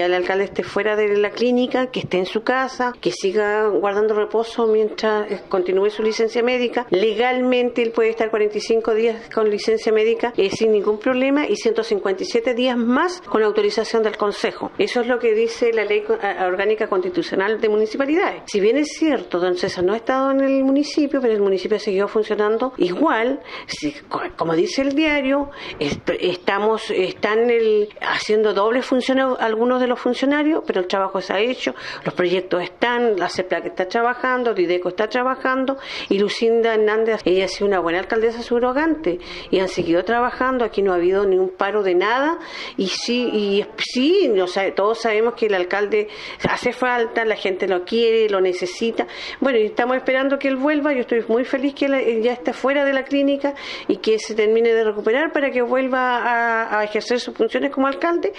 ya el alcalde esté fuera de la clínica, que esté en su casa, que siga guardando reposo mientras eh, continúe su licencia médica. Legalmente él puede estar 45 días con licencia médica eh, sin ningún problema y 157 días más con autorización del Consejo. Eso es lo que dice la ley orgánica constitucional de municipalidades. Si bien es cierto, don César no ha estado en el municipio, pero el municipio ha seguido funcionando igual, como dice el diario, estamos, están haciendo doble función algunos de los funcionarios, pero el trabajo se ha hecho, los proyectos están, la CEPLA que está trabajando, Dideco está trabajando, y Lucinda Hernández, ella ha sido una buena alcaldesa subrogante, y han seguido trabajando, aquí no ha habido ningún paro de nada, y sí, y sí, no, todos sabemos que el alcalde hace falta, la gente lo quiere, lo necesita, bueno, y estamos esperando que él vuelva, yo estoy muy feliz que él ya esté fuera de la clínica y que se termine de recuperar para que vuelva a ejercer sus funciones como alcalde.